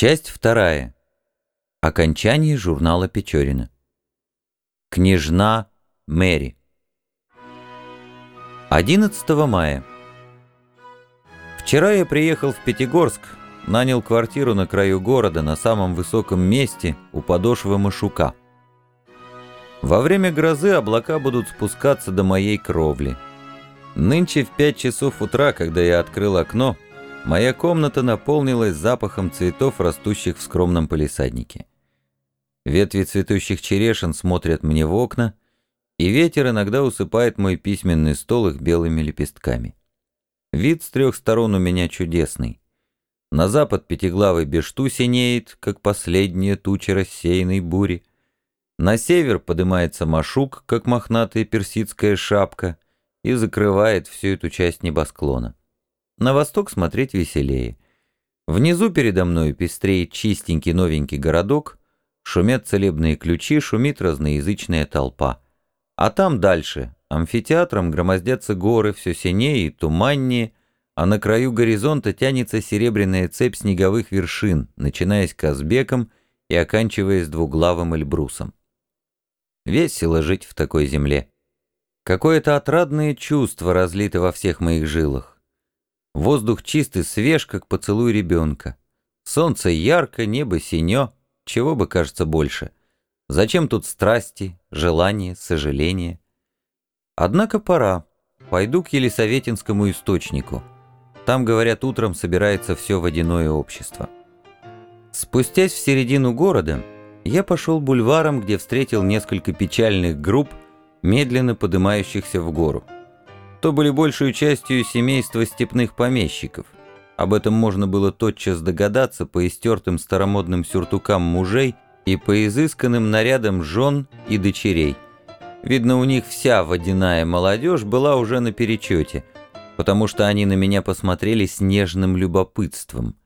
Часть вторая. Окончание журнала Печорина. Княжна Мэри. 11 мая. Вчера я приехал в Пятигорск, нанял квартиру на краю города, на самом высоком месте, у подошвы Машука. Во время грозы облака будут спускаться до моей кровли. Нынче в пять часов утра, когда я открыл окно, Моя комната наполнилась запахом цветов, растущих в скромном полисаднике. Ветви цветущих черешин смотрят мне в окна, и ветер иногда усыпает мой письменный стол их белыми лепестками. Вид с трех сторон у меня чудесный. На запад пятиглавый бешту синеет, как последняя туча рассеянной бури. На север поднимается машук, как мохнатая персидская шапка, и закрывает всю эту часть небосклона. На восток смотреть веселее. Внизу передо мной пестреет чистенький новенький городок, шумят целебные ключи, шумит разноязычная толпа. А там дальше, амфитеатром громоздятся горы, все синее и туманнее, а на краю горизонта тянется серебряная цепь снеговых вершин, начиная с Казбеком и оканчиваясь двуглавым Эльбрусом. Весело жить в такой земле. Какое-то отрадное чувство разлито во всех моих жилах. Воздух чистый, свеж, как поцелуй ребенка. Солнце ярко, небо синё, чего бы кажется больше. Зачем тут страсти, желания, сожаления? Однако пора. Пойду к Елисаветинскому источнику. Там, говорят, утром собирается все водяное общество. Спустясь в середину города, я пошел бульваром, где встретил несколько печальных групп, медленно поднимающихся в гору то были большей частью семейства степных помещиков. Об этом можно было тотчас догадаться по истертым старомодным сюртукам мужей и по изысканным нарядам жен и дочерей. Видно, у них вся водяная молодежь была уже на перечете, потому что они на меня посмотрели с нежным любопытством.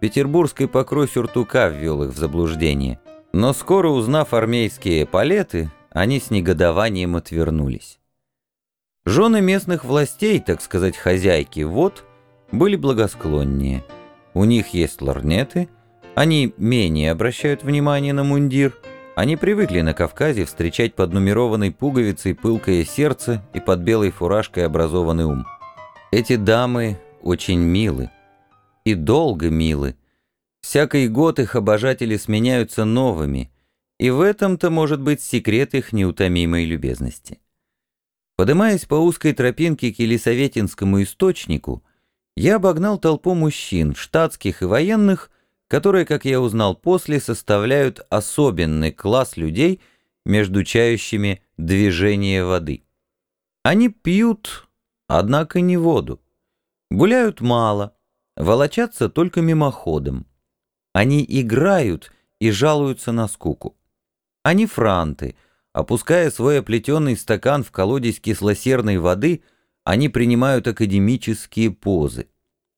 Петербургский покрой сюртука ввел их в заблуждение. Но скоро узнав армейские палеты, они с негодованием отвернулись. Жены местных властей, так сказать, хозяйки, вот, были благосклоннее. У них есть лорнеты, они менее обращают внимание на мундир, они привыкли на Кавказе встречать под нумерованной пуговицей пылкое сердце и под белой фуражкой образованный ум. Эти дамы очень милы и долго милы. Всякий год их обожатели сменяются новыми, и в этом-то может быть секрет их неутомимой любезности. Подымаясь по узкой тропинке к Елисаветинскому источнику, я обогнал толпу мужчин, штатских и военных, которые, как я узнал после, составляют особенный класс людей, между чающими движение воды. Они пьют, однако не воду. Гуляют мало, волочатся только мимоходом. Они играют и жалуются на скуку. Они франты — Опуская свой оплетенный стакан в колодец кислосерной воды, они принимают академические позы.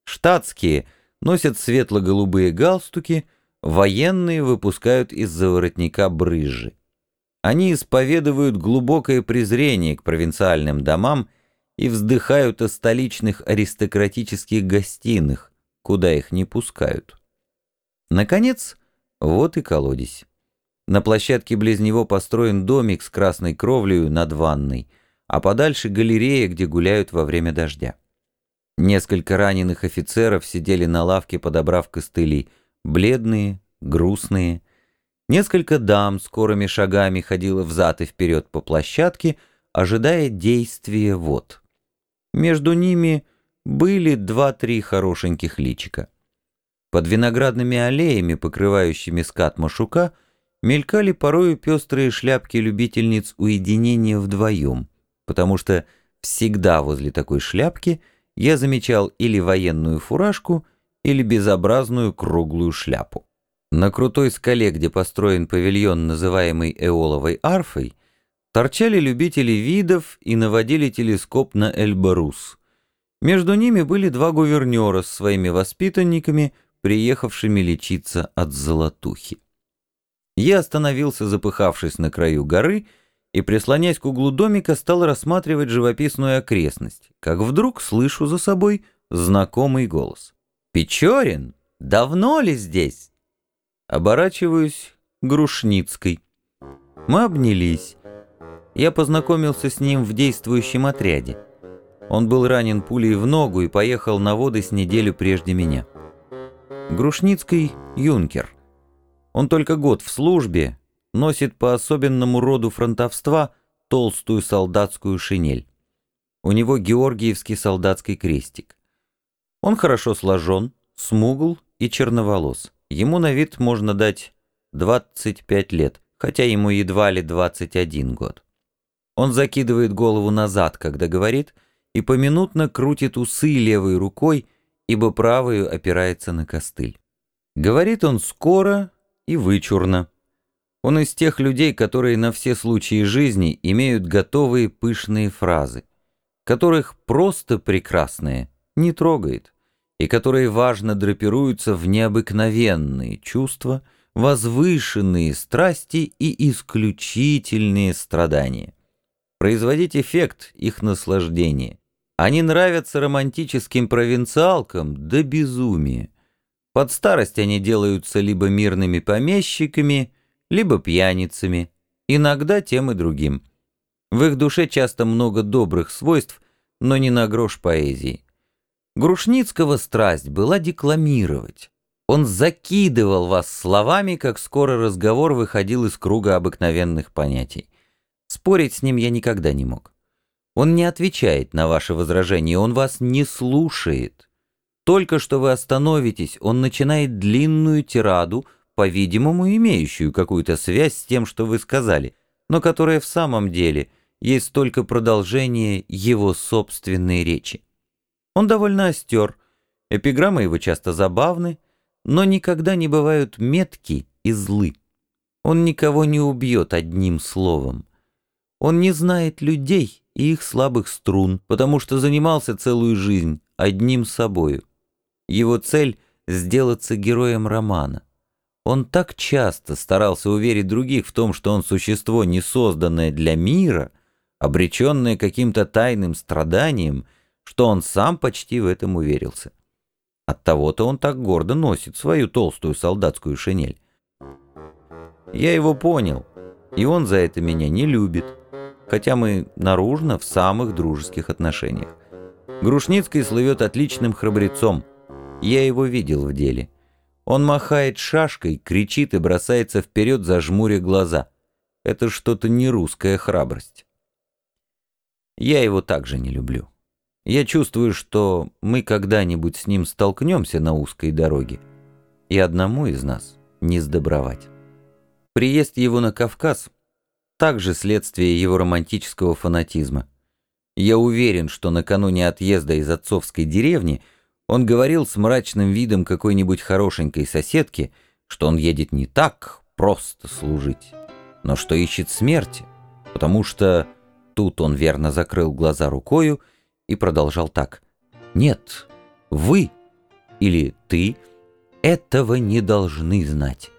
Штатские носят светло-голубые галстуки, военные выпускают из-за воротника брызжи. Они исповедуют глубокое презрение к провинциальным домам и вздыхают о столичных аристократических гостиных, куда их не пускают. Наконец, вот и колодец. На площадке близ него построен домик с красной кровлею над ванной, а подальше галерея, где гуляют во время дождя. Несколько раненых офицеров сидели на лавке, подобрав костыли, бледные, грустные. Несколько дам скорыми шагами ходило взад и вперед по площадке, ожидая действия вод. Между ними были два-три хорошеньких личика. Под виноградными аллеями, покрывающими скат Машука, мелькали порою пестрые шляпки любительниц уединения вдвоем, потому что всегда возле такой шляпки я замечал или военную фуражку, или безобразную круглую шляпу. На крутой скале, где построен павильон, называемый Эоловой арфой, торчали любители видов и наводили телескоп на Эльбарус. Между ними были два гувернера с своими воспитанниками, приехавшими лечиться от золотухи. Я остановился, запыхавшись на краю горы, и, прислонясь к углу домика, стал рассматривать живописную окрестность, как вдруг слышу за собой знакомый голос. «Печорин, давно ли здесь?» Оборачиваюсь Грушницкой. Мы обнялись. Я познакомился с ним в действующем отряде. Он был ранен пулей в ногу и поехал на воды с неделю прежде меня. Грушницкий — юнкер. Он только год в службе, носит по особенному роду фронтовства толстую солдатскую шинель. У него георгиевский солдатский крестик. Он хорошо сложен, смугл и черноволос. Ему на вид можно дать 25 лет, хотя ему едва ли 21 год. Он закидывает голову назад, когда говорит, и поминутно крутит усы левой рукой, ибо правую опирается на костыль. Говорит он скоро и вычурно. Он из тех людей, которые на все случаи жизни имеют готовые пышные фразы, которых просто прекрасные не трогает, и которые важно драпируются в необыкновенные чувства, возвышенные страсти и исключительные страдания. Производить эффект их наслаждения. Они нравятся романтическим провинциалкам до безумия. Под старость они делаются либо мирными помещиками, либо пьяницами, иногда тем и другим. В их душе часто много добрых свойств, но не на грош поэзии. Грушницкого страсть была декламировать. Он закидывал вас словами, как скоро разговор выходил из круга обыкновенных понятий. Спорить с ним я никогда не мог. Он не отвечает на ваши возражения, он вас не слушает. Только что вы остановитесь, он начинает длинную тираду, по-видимому, имеющую какую-то связь с тем, что вы сказали, но которая в самом деле есть только продолжение его собственной речи. Он довольно остер, эпиграммы его часто забавны, но никогда не бывают метки и злы. Он никого не убьет одним словом. Он не знает людей и их слабых струн, потому что занимался целую жизнь одним собою. Его цель — сделаться героем романа. Он так часто старался уверить других в том, что он существо, не созданное для мира, обреченное каким-то тайным страданием, что он сам почти в этом уверился. Оттого-то он так гордо носит свою толстую солдатскую шинель. Я его понял, и он за это меня не любит, хотя мы наружно в самых дружеских отношениях. Грушницкий слывет отличным храбрецом — я его видел в деле. Он махает шашкой, кричит и бросается вперед, зажмуря глаза. Это что-то не русская храбрость. Я его также не люблю. Я чувствую, что мы когда-нибудь с ним столкнемся на узкой дороге, и одному из нас не сдобровать. Приезд его на Кавказ — также следствие его романтического фанатизма. Я уверен, что накануне отъезда из отцовской деревни — он говорил с мрачным видом какой-нибудь хорошенькой соседки, что он едет не так просто служить, но что ищет смерти, потому что тут он верно закрыл глаза рукою и продолжал так. «Нет, вы или ты этого не должны знать.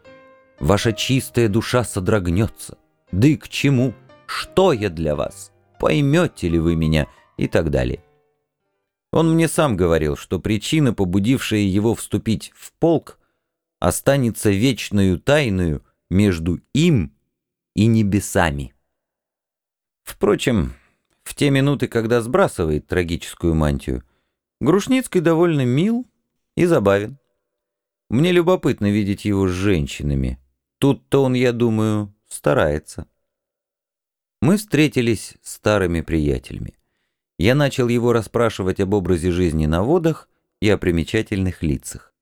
Ваша чистая душа содрогнется. Да и к чему? Что я для вас? Поймете ли вы меня?» и так далее. Он мне сам говорил, что причина, побудившая его вступить в полк, останется вечную тайною между им и небесами. Впрочем, в те минуты, когда сбрасывает трагическую мантию, Грушницкий довольно мил и забавен. Мне любопытно видеть его с женщинами. Тут-то он, я думаю, старается. Мы встретились старыми приятелями я начал его расспрашивать об образе жизни на водах и о примечательных лицах.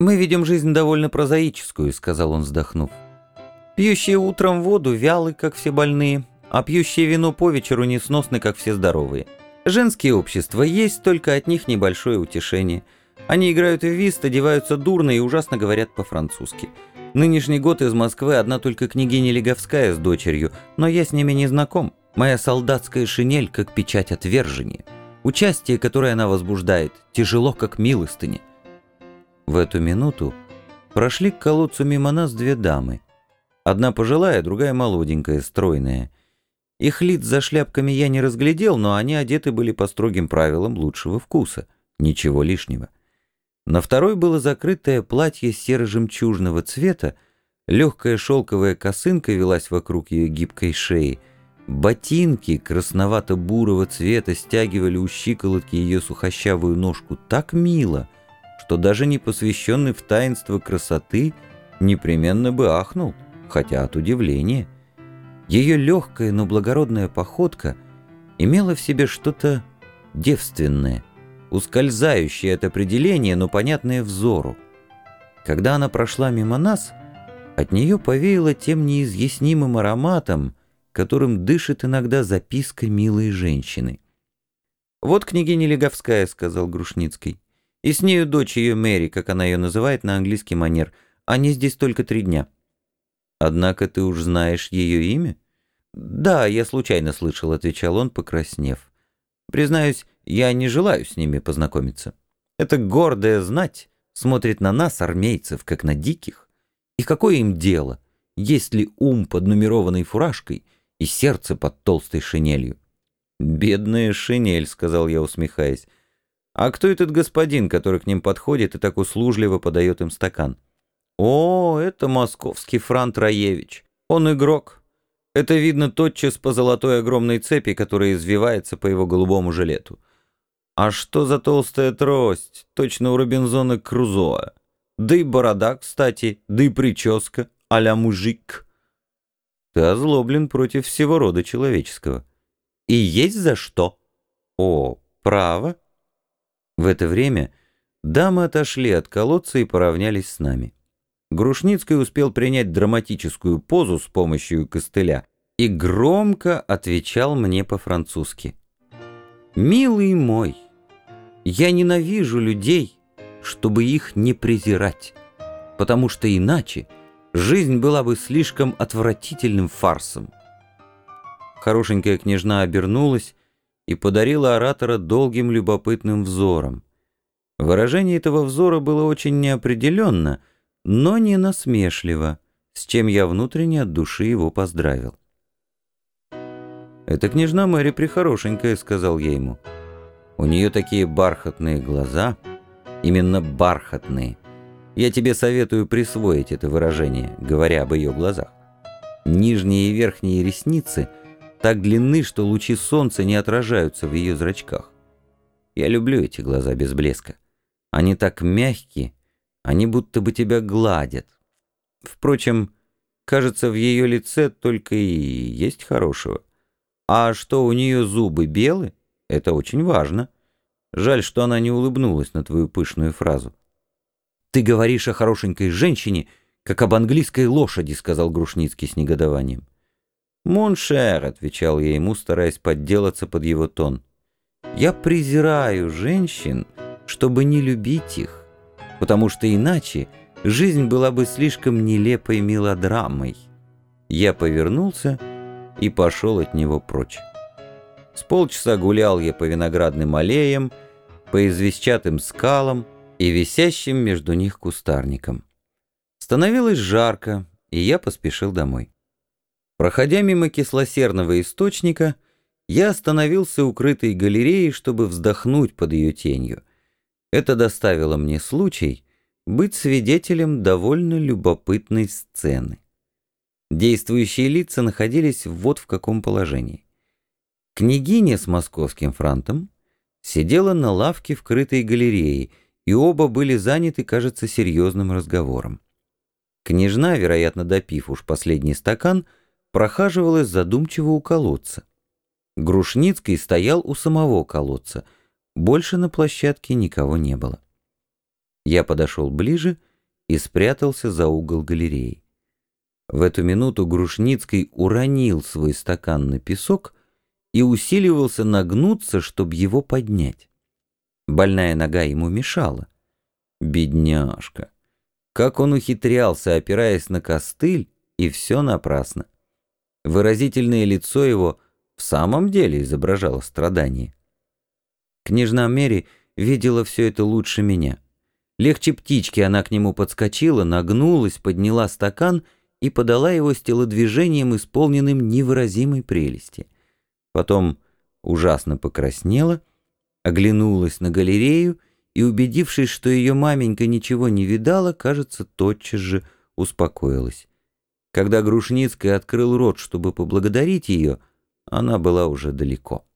«Мы видим жизнь довольно прозаическую», — сказал он, вздохнув. «Пьющие утром воду вялы, как все больные, а пьющие вино по вечеру несносны, как все здоровые. Женские общества есть, только от них небольшое утешение. Они играют в вист, одеваются дурно и ужасно говорят по-французски. Нынешний год из Москвы одна только княгиня Леговская с дочерью, но я с ними не знаком. Моя солдатская шинель, как печать отвержения. Участие, которое она возбуждает, тяжело, как милостыни. В эту минуту прошли к колодцу мимо нас две дамы. Одна пожилая, другая молоденькая, стройная. Их лиц за шляпками я не разглядел, но они одеты были по строгим правилам лучшего вкуса. Ничего лишнего. На второй было закрытое платье серо-жемчужного цвета, легкая шелковая косынка велась вокруг ее гибкой шеи, ботинки красновато-бурого цвета стягивали у щиколотки ее сухощавую ножку так мило, что даже не посвященный в таинство красоты непременно бы ахнул, хотя от удивления. Ее легкая, но благородная походка имела в себе что-то девственное — ускользающее от определения, но понятное взору. Когда она прошла мимо нас, от нее повеяло тем неизъяснимым ароматом, которым дышит иногда записка милой женщины. «Вот княгиня Леговская», — сказал Грушницкий. «И с нею дочь ее Мэри, как она ее называет на английский манер. Они здесь только три дня». «Однако ты уж знаешь ее имя?» «Да, я случайно слышал», — отвечал он, покраснев. «Признаюсь, я не желаю с ними познакомиться. Это гордая знать смотрит на нас, армейцев, как на диких. И какое им дело, есть ли ум под нумерованной фуражкой и сердце под толстой шинелью? «Бедная шинель», — сказал я, усмехаясь. «А кто этот господин, который к ним подходит и так услужливо подает им стакан?» «О, это московский Франт Раевич. Он игрок. Это видно тотчас по золотой огромной цепи, которая извивается по его голубому жилету. А что за толстая трость? Точно у Робинзона Крузоа. Да и борода, кстати, да и прическа а-ля мужик. Ты озлоблен против всего рода человеческого. И есть за что? О, право. В это время дамы отошли от колодца и поравнялись с нами. Грушницкий успел принять драматическую позу с помощью костыля и громко отвечал мне по-французски. «Милый мой, я ненавижу людей, чтобы их не презирать, потому что иначе жизнь была бы слишком отвратительным фарсом». Хорошенькая княжна обернулась и подарила оратора долгим любопытным взором. Выражение этого взора было очень неопределенно, но не насмешливо, с чем я внутренне от души его поздравил. «Это княжна Мэри прихорошенькая», — сказал я ему. «У нее такие бархатные глаза, именно бархатные. Я тебе советую присвоить это выражение, говоря об ее глазах. Нижние и верхние ресницы так длинны, что лучи солнца не отражаются в ее зрачках. Я люблю эти глаза без блеска. Они так мягкие, они будто бы тебя гладят. Впрочем, кажется, в ее лице только и есть хорошего. А что у нее зубы белые, это очень важно. Жаль, что она не улыбнулась на твою пышную фразу. «Ты говоришь о хорошенькой женщине, как об английской лошади», — сказал Грушницкий с негодованием. «Mon cher», — отвечал я ему, стараясь подделаться под его тон. «Я презираю женщин, чтобы не любить их, потому что иначе жизнь была бы слишком нелепой мелодрамой». Я повернулся и пошел от него прочь. С полчаса гулял я по виноградным аллеям, по известчатым скалам и висящим между них кустарникам. Становилось жарко, и я поспешил домой. Проходя мимо кислосерного источника, я остановился укрытой галереей, чтобы вздохнуть под ее тенью. Это доставило мне случай быть свидетелем довольно любопытной сцены. Действующие лица находились вот в каком положении. Княгиня с московским франтом сидела на лавке в крытой галерее, и оба были заняты, кажется, серьезным разговором. Княжна, вероятно, допив уж последний стакан, прохаживалась задумчиво у колодца. Грушницкий стоял у самого колодца. Больше на площадке никого не было. Я подошел ближе и спрятался за угол галереи. В эту минуту Грушницкий уронил свой стакан на песок и усиливался нагнуться, чтобы его поднять. Больная нога ему мешала. Бедняжка! Как он ухитрялся, опираясь на костыль, и все напрасно. Выразительное лицо его в самом деле изображало страдание. Княжна Мери видела все это лучше меня. Легче птички она к нему подскочила, нагнулась, подняла стакан и, подала его с телодвижением, исполненным невыразимой прелести. Потом ужасно покраснела, оглянулась на галерею и, убедившись, что ее маменька ничего не видала, кажется, тотчас же успокоилась. Когда Грушницкая открыл рот, чтобы поблагодарить ее, она была уже далеко.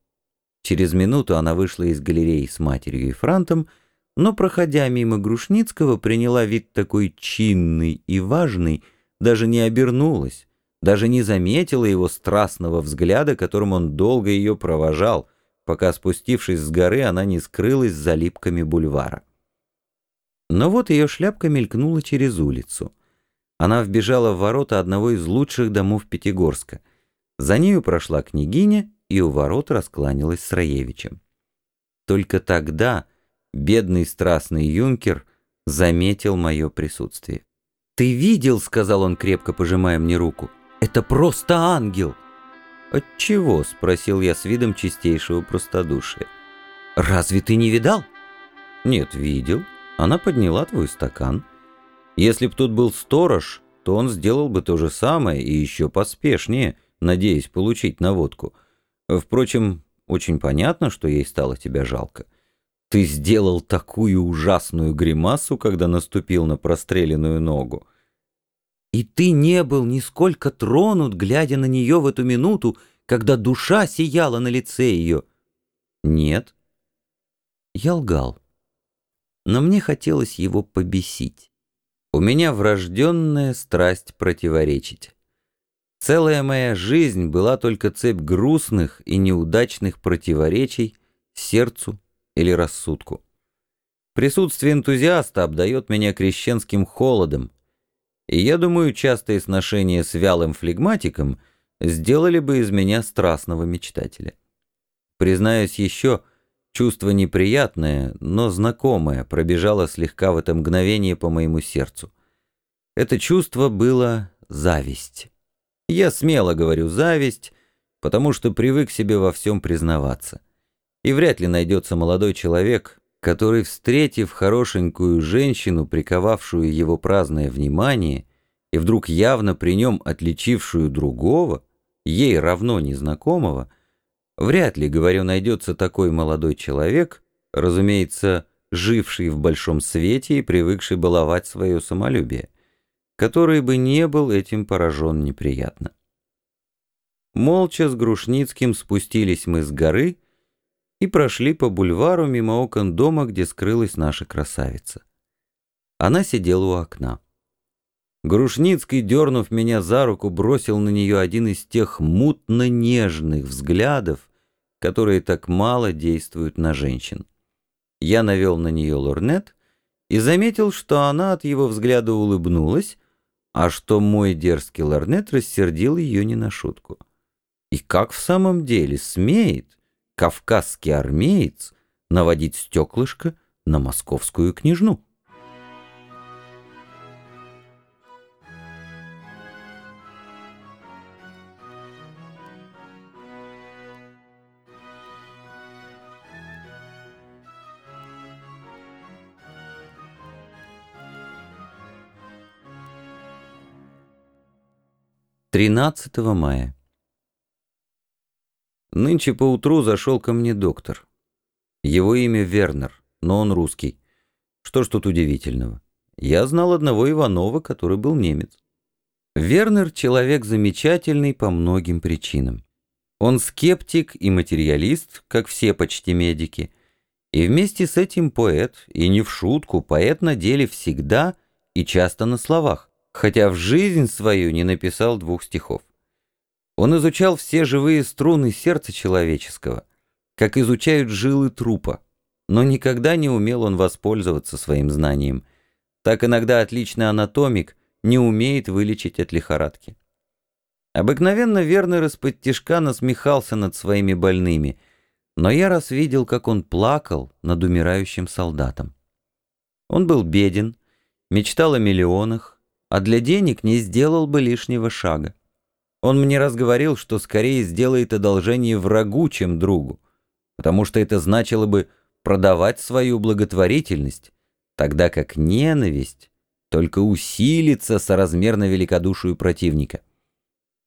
Через минуту она вышла из галереи с матерью и франтом, но, проходя мимо Грушницкого, приняла вид такой чинный и важный, даже не обернулась, даже не заметила его страстного взгляда, которым он долго ее провожал, пока, спустившись с горы, она не скрылась за липками бульвара. Но вот ее шляпка мелькнула через улицу. Она вбежала в ворота одного из лучших домов Пятигорска. За нею прошла княгиня и у ворот раскланялась с Раевичем. Только тогда бедный страстный юнкер заметил мое присутствие. «Ты видел, — сказал он, крепко пожимая мне руку, — это просто ангел!» «Отчего?» — спросил я с видом чистейшего простодушия. «Разве ты не видал?» «Нет, видел. Она подняла твой стакан. Если б тут был сторож, то он сделал бы то же самое и еще поспешнее, надеясь получить наводку. Впрочем, очень понятно, что ей стало тебя жалко. Ты сделал такую ужасную гримасу, когда наступил на простреленную ногу. И ты не был нисколько тронут, глядя на нее в эту минуту, когда душа сияла на лице ее. Нет. Я лгал. Но мне хотелось его побесить. У меня врожденная страсть противоречить. Целая моя жизнь была только цепь грустных и неудачных противоречий сердцу или рассудку. Присутствие энтузиаста обдает меня крещенским холодом, и я думаю, частые сношения с вялым флегматиком сделали бы из меня страстного мечтателя. Признаюсь еще, чувство неприятное, но знакомое пробежало слегка в это мгновение по моему сердцу. Это чувство было зависть. Я смело говорю «зависть», потому что привык себе во всем признаваться. И вряд ли найдется молодой человек, который, встретив хорошенькую женщину, приковавшую его праздное внимание, и вдруг явно при нем отличившую другого, ей равно незнакомого, вряд ли, говорю, найдется такой молодой человек, разумеется, живший в большом свете и привыкший баловать свое самолюбие который бы не был этим поражен неприятно. Молча с Грушницким спустились мы с горы и прошли по бульвару мимо окон дома, где скрылась наша красавица. Она сидела у окна. Грушницкий, дернув меня за руку, бросил на нее один из тех мутно-нежных взглядов, которые так мало действуют на женщин. Я навел на нее лорнет и заметил, что она от его взгляда улыбнулась, а что мой дерзкий лорнет рассердил ее не на шутку. И как в самом деле смеет кавказский армеец наводить стеклышко на московскую княжну? Тринадцатого мая. Нынче поутру зашел ко мне доктор. Его имя Вернер, но он русский. Что ж тут удивительного? Я знал одного Иванова, который был немец. Вернер — человек замечательный по многим причинам. Он скептик и материалист, как все почти медики, и вместе с этим поэт, и не в шутку, поэт на деле всегда и часто на словах хотя в жизнь свою не написал двух стихов. Он изучал все живые струны сердца человеческого, как изучают жилы трупа, но никогда не умел он воспользоваться своим знанием. Так иногда отличный анатомик не умеет вылечить от лихорадки. Обыкновенно Вернер из-под тишка насмехался над своими больными, но я раз видел, как он плакал над умирающим солдатом. Он был беден, мечтал о миллионах, а для денег не сделал бы лишнего шага. Он мне раз говорил, что скорее сделает одолжение врагу, чем другу, потому что это значило бы продавать свою благотворительность, тогда как ненависть только усилится соразмерно великодушию противника.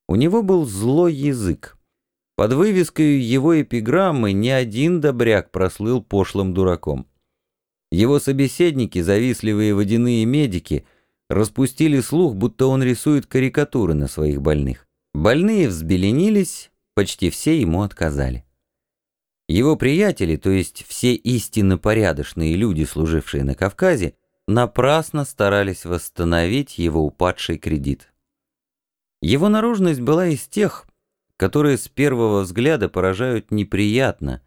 У него был злой язык. Под вывеской его эпиграммы ни один добряк прослыл пошлым дураком. Его собеседники, завистливые водяные медики, распустили слух, будто он рисует карикатуры на своих больных. Больные взбеленились, почти все ему отказали. Его приятели, то есть все истинно порядочные люди, служившие на Кавказе, напрасно старались восстановить его упадший кредит. Его наружность была из тех, которые с первого взгляда поражают неприятно,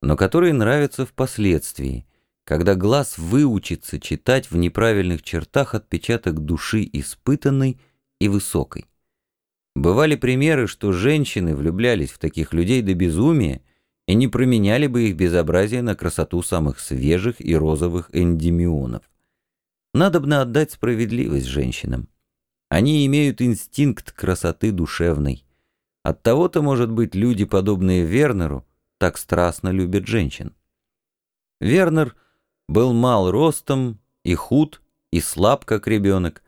но которые нравятся впоследствии, когда глаз выучится читать в неправильных чертах отпечаток души испытанной и высокой. Бывали примеры, что женщины влюблялись в таких людей до безумия и не променяли бы их безобразие на красоту самых свежих и розовых эндемионов. Надобно отдать справедливость женщинам. Они имеют инстинкт красоты душевной. Оттого-то, может быть, люди, подобные Вернеру, так страстно любят женщин. Вернер был мал ростом и худ, и слаб, как ребенок.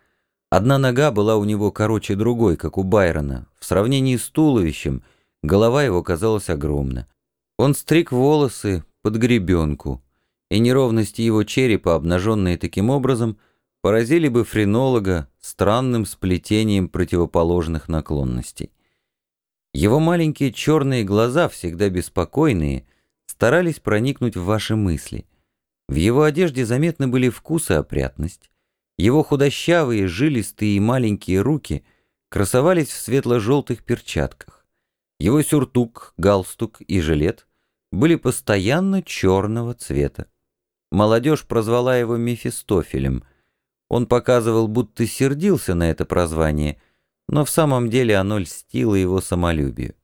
Одна нога была у него короче другой, как у Байрона. В сравнении с туловищем голова его казалась огромна. Он стриг волосы под гребенку, и неровности его черепа, обнаженные таким образом, поразили бы френолога странным сплетением противоположных наклонностей. Его маленькие черные глаза, всегда беспокойные, старались проникнуть в ваши мысли. В его одежде заметны были вкус и опрятность. Его худощавые, жилистые и маленькие руки красовались в светло-желтых перчатках. Его сюртук, галстук и жилет были постоянно черного цвета. Молодежь прозвала его Мефистофелем. Он показывал, будто сердился на это прозвание, но в самом деле оно льстило его самолюбию.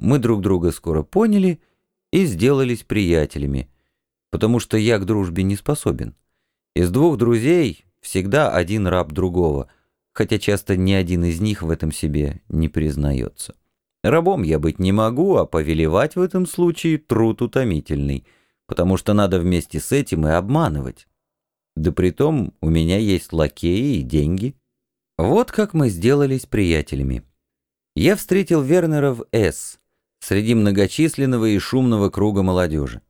Мы друг друга скоро поняли и сделались приятелями, потому что я к дружбе не способен. Из двух друзей всегда один раб другого, хотя часто ни один из них в этом себе не признается. Рабом я быть не могу, а повелевать в этом случае труд утомительный, потому что надо вместе с этим и обманывать. Да притом у меня есть лакеи и деньги. Вот как мы сделались приятелями. Я встретил Вернера в С, среди многочисленного и шумного круга молодежи.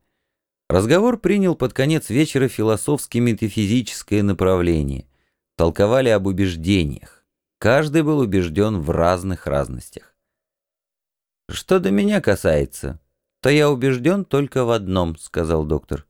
Разговор принял под конец вечера философски-метафизическое направление. Толковали об убеждениях. Каждый был убежден в разных разностях. «Что до меня касается, то я убежден только в одном», — сказал доктор.